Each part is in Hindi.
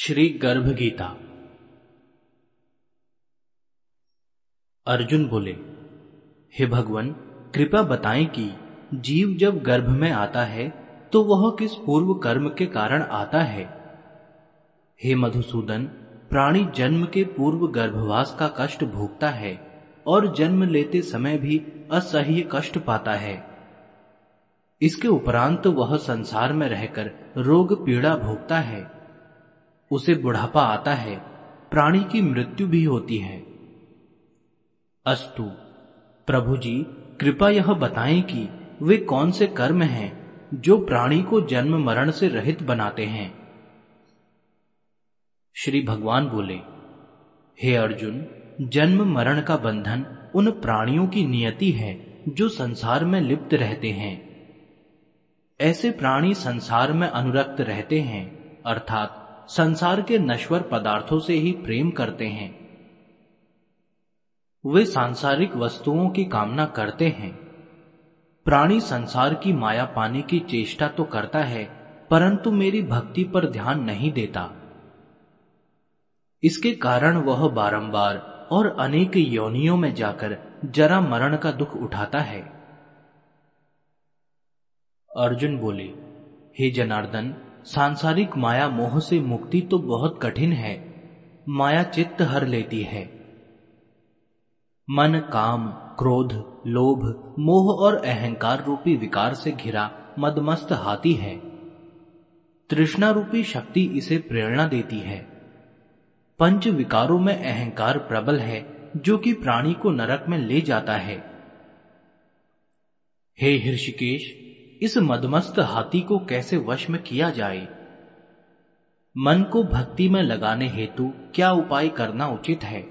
श्री गर्भ गीता अर्जुन बोले, हे भगवान, कृपा बताएँ कि जीव जब गर्भ में आता है तो वह किस पूर्व कर्म के कारण आता है? हे मधुसूदन, प्राणी जन्म के पूर्व गर्भवास का कष्ट भोगता है और जन्म लेते समय भी असह्य कष्ट पाता है। इसके उपरांत वह संसार में रहकर रोग पीड़ा भोगता है। उसे बुढ़ापा आता है, प्राणी की मृत्यु भी होती है। अस्तु, प्रभु जी, कृपा यह बताएँ कि वे कौन से कर्म हैं जो प्राणी को जन्म मरण से रहित बनाते हैं? श्री भगवान बोले, हे अर्जुन, जन्म मरण का बंधन उन प्राणियों की नियति है जो संसार में लिप्त रहते हैं। ऐसे प्राणी संसार में अनुरक्त रहते हैं, अर्थात संसार के नश्वर पदार्थों से ही प्रेम करते हैं। वे सांसारिक वस्तुओं की कामना करते हैं। प्राणी संसार की माया पाने की चेष्टा तो करता है, परंतु मेरी भक्ति पर ध्यान नहीं देता। इसके कारण वह बारंबार और अनेक योनियों में जाकर जरा मरण का दुख उठाता है। अर्जुन बोले, हे जनार्दन सांसारिक माया मोह से मुक्ति तो बहुत कठिन है, माया चित्त हर लेती है। मन काम, क्रोध, लोभ, मोह और अहंकार रूपी विकार से घिरा, मदमस्त हाथी है। तृष्णा रूपी शक्ति इसे प्रेरणा देती है। पंच विकारों में अहंकार प्रबल है, जो कि प्राणी को नरक में ले जाता है। हे हृषिकेश इस मदमस्त हाथी को कैसे वश में किया जाए? मन को भक्ति में लगाने हेतु क्या उपाय करना उचित है?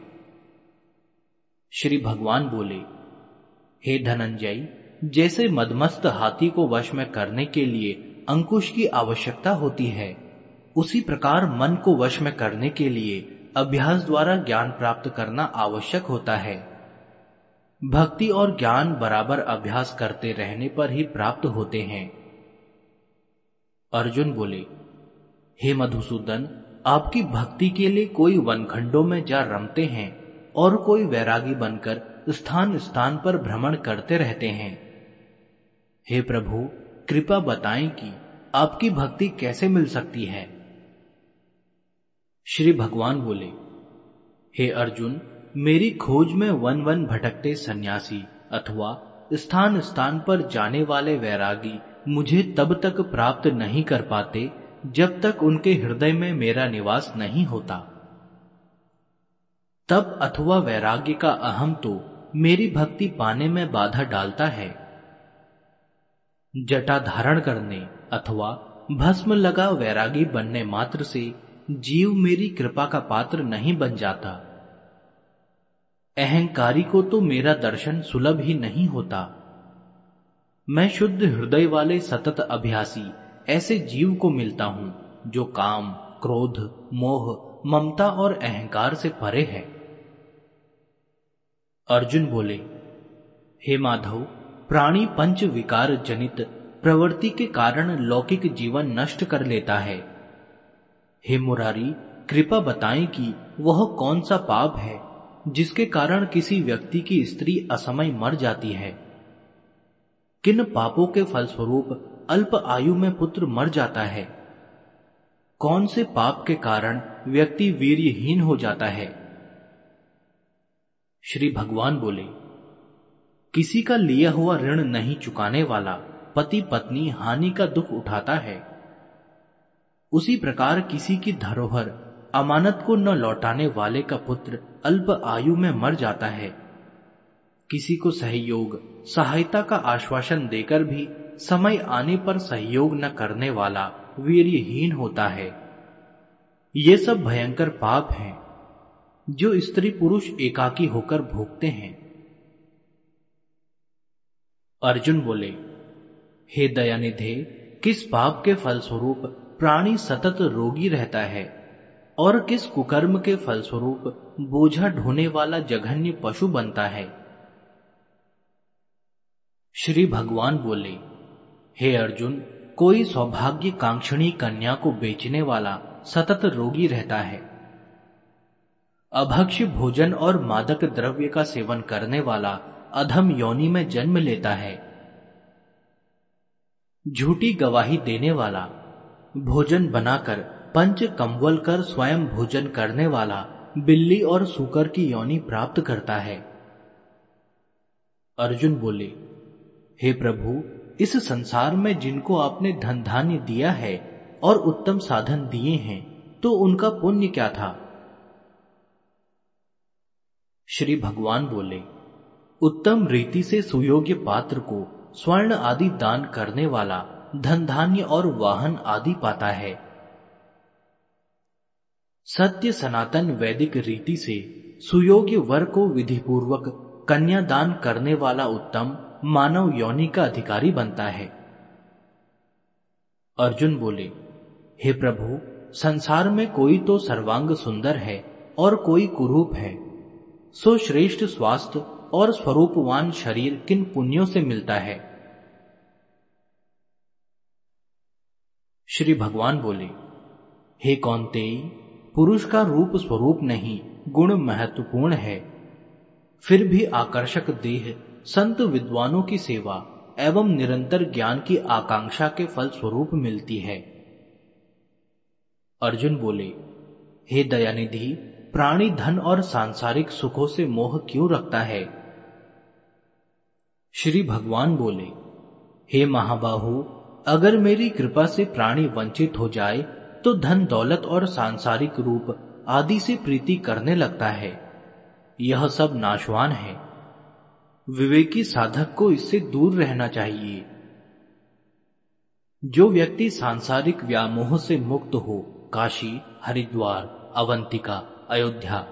श्री भगवान बोले, हे धनंजय, जैसे मदमस्त हाथी को वश में करने के लिए अंकुश की आवश्यकता होती है, उसी प्रकार मन को वश में करने के लिए अभ्यास द्वारा ज्ञान प्राप्त करना आवश्यक होता है। भक्ति और ज्ञान बराबर अभ्यास करते रहने पर ही प्राप्त होते हैं। अर्जुन बोले, हे मधुसूदन, आपकी भक्ति के लिए कोई वनखंडों में जा रमते हैं और कोई वैरागी बनकर स्थान स्थान पर भ्रमण करते रहते हैं। हे प्रभु, कृपा बताएँ कि आपकी भक्ति कैसे मिल सकती है? श्री भगवान बोले, हे अर्जुन मेरी खोज में वन वन भटकते सन्यासी अथवा स्थान स्थान पर जाने वाले वैरागी मुझे तब तक प्राप्त नहीं कर पाते जब तक उनके हृदय में मेरा निवास नहीं होता। तब अथवा वैराग्य का अहम तो मेरी भक्ति पाने में बाधा डालता है। जटा धारण करने अथवा भस्म लगा वैरागी बनने मात्र से जीव मेरी कृपा का पात्र नहीं बन जाता। अहंकारी को तो मेरा दर्शन सुलभ ही नहीं होता। मैं शुद्ध हृदय वाले सतत अभ्यासी, ऐसे जीव को मिलता हूँ, जो काम, क्रोध, मोह, ममता और अहंकार से परे है। अर्जुन बोले, हे माधव, प्राणी पंच विकार जनित प्रवृत्ति के कारण लौकिक जीवन नष्ट कर लेता है। हे मुरारी, कृपा बताएँ कि वह कौन सा पाप है जिसके कारण किसी व्यक्ति की स्त्री असमय मर जाती है। किन पापों के फलस्वरूप अल्प आयु में पुत्र मर जाता है? कौन से पाप के कारण व्यक्ति वीरहीन हो जाता है? श्री भगवान बोले, किसी का लिया हुआ ऋण नहीं चुकाने वाला पति पत्नी हानि का दुख उठाता है। उसी प्रकार किसी की धरोहर अमानत को न लौटाने वाले का पुत्र अल्प आयु में मर जाता है। किसी को सहयोग, सहायता का आश्वासन देकर भी समय आने पर सहयोग न करने वाला वीरहीन होता है। ये सब भयंकर पाप हैं, जो स्त्री पुरुष एकाकी होकर भोगते हैं। अर्जुन बोले, हे दयानिधे, किस पाप के फलस्वरूप प्राणी सतत रोगी रहता है? और किस कुकर्म के फलस्वरूप बोझा ढोने वाला जघन्य पशु बनता है? श्री भगवान बोले, हे अर्जुन, कोई सौभाग्य कांक्षणी कन्या को बेचने वाला सतत रोगी रहता है। अभक्ष भोजन और मादक द्रव्य का सेवन करने वाला अधम योनि में जन्म लेता है। झूठी गवाही देने वाला भोजन बनाकर पंच कंवल कर स्वयं भोजन करने वाला बिल्ली और सुकर की योनि प्राप्त करता है। अर्जुन बोले, हे प्रभु, इस संसार में जिनको आपने धन धान्य दिया है और उत्तम साधन दिए हैं तो उनका पुण्य क्या था? श्री भगवान बोले, उत्तम रीति से सुयोग्य पात्र को स्वर्ण आदि दान करने वाला धन धान्य और वाहन आदि पाता है। सत्य सनातन वैदिक रीति से सुयोग्य वर को विधिपूर्वक कन्यादान करने वाला उत्तम मानव योनि का अधिकारी बनता है। अर्जुन बोले, हे प्रभु, संसार में कोई तो सर्वांग सुंदर है और कोई कुरूप है। सो श्रेष्ठ स्वास्थ्य और स्वरूपवान शरीर किन पुण्यों से मिलता है? श्री भगवान बोले, हे कौनतेई पुरुष का रूप स्वरूप नहीं, गुण महत्वपूर्ण है। फिर भी आकर्षक देह, संत विद्वानों की सेवा एवं निरंतर ज्ञान की आकांक्षा के फल स्वरूप मिलती है। अर्जुन बोले, हे दयानिधि, प्राणी धन और सांसारिक सुखों से मोह क्यों रखता है? श्री भगवान बोले, हे महाबाहु, अगर मेरी कृपा से प्राणी वंचित हो जाए तो धन, दौलत और सांसारिक रूप आदि से प्रीति करने लगता है। यह सब नाशवान है। विवेकी साधक को इससे दूर रहना चाहिए। जो व्यक्ति सांसारिक व्यामोह से मुक्त हो, काशी, हरिद्वार, अवंतिका, अयोध्या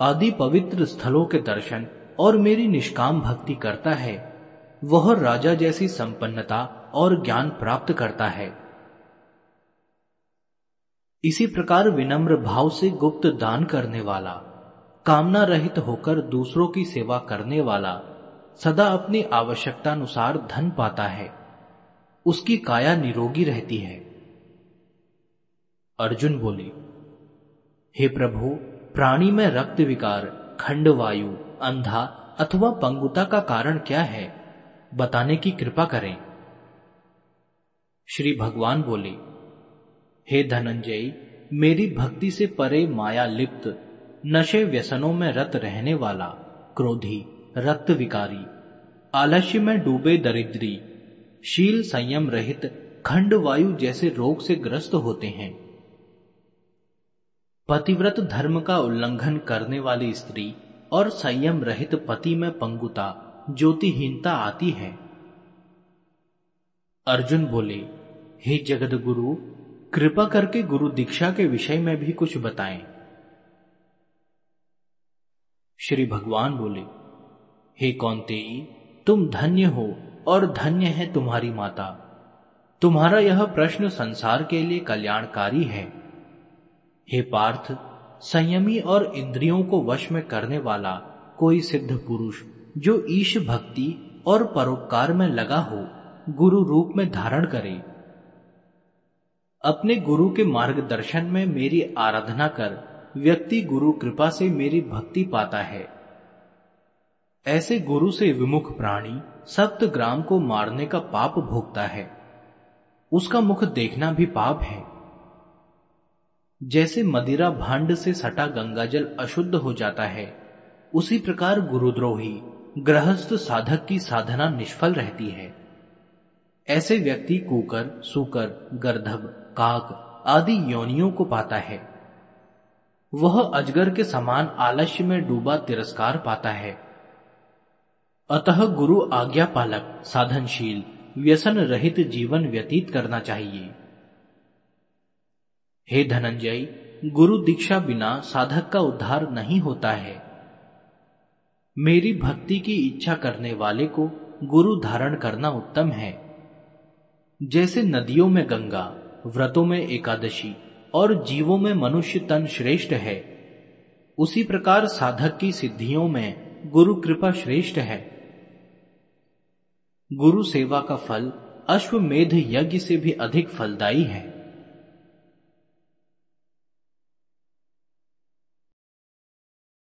आदि पवित्र स्थलों के दर्शन और मेरी निष्काम भक्ति करता है, वह राजा जैसी संपन्नता और ज्ञान प्राप्त करता है। इसी प्रकार विनम्र भाव से गुप्त दान करने वाला, कामना रहित होकर दूसरों की सेवा करने वाला, सदा अपनी आवश्यकता अनुसार धन पाता है। उसकी काया निरोगी रहती है। अर्जुन बोले, हे प्रभु, प्राणी में रक्त विकार, खंड वायु, अंधा अथवा पंगुता का कारण क्या है? बताने की कृपा करें। श्री भगवान बोले हे धनंजय, मेरी भक्ति से परे माया लिप्त, नशे व्यसनों में रत रहने वाला, क्रोधी, रक्त विकारी, आलस्य में डूबे दरिद्री, शील संयम रहित, खंड वायु जैसे रोग से ग्रस्त होते हैं। पतिव्रत धर्म का उल्लंघन करने वाली स्त्री और संयम रहित पति में पंगुता, ज्योतिहीनता आती है। अर्जुन बोले, हे जगत गुरु कृपा करके गुरु दीक्षा के विषय में भी कुछ बताएँ। श्री भगवान बोले, हे कौनतेई तुम धन्य हो और धन्य है तुम्हारी माता। तुम्हारा यह प्रश्न संसार के लिए कल्याणकारी है। हे पार्थ, संयमी और इंद्रियों को वश में करने वाला कोई सिद्ध पुरुष, जो ईश भक्ति और परोपकार में लगा हो, गुरु रूप में धारण करे। अपने गुरु के मार्गदर्शन में मेरी आराधना कर, व्यक्ति गुरु कृपा से मेरी भक्ति पाता है। ऐसे गुरु से विमुख प्राणी सप्त ग्राम को मारने का पाप भोगता है। उसका मुख देखना भी पाप है। जैसे मदिरा भांड से सटा गंगाजल अशुद्ध हो जाता है, उसी प्रकार गुरुद्रोही, गृहस्थ साधक की साधना निष्फल रहती है। ऐसे व्यक्ति कुकर, सुकर गर्धब काक आदि योनियों को पाता है। वह अजगर के समान आलस्य में डूबा तिरस्कार पाता है। अतः गुरु आज्ञा पालक साधनशील, व्यसन रहित जीवन व्यतीत करना चाहिए। हे धनंजय, गुरु दीक्षा बिना साधक का उद्धार नहीं होता है। मेरी भक्ति की इच्छा करने वाले को गुरु धारण करना उत्तम है। जैसे नदियों में गंगा, व्रतों में एकादशी और जीवों में मनुष्य तन श्रेष्ठ है, उसी प्रकार साधक की सिद्धियों में गुरु कृपा श्रेष्ठ है। गुरु सेवा का फल अश्वमेध यज्ञ से भी अधिक फलदायी है।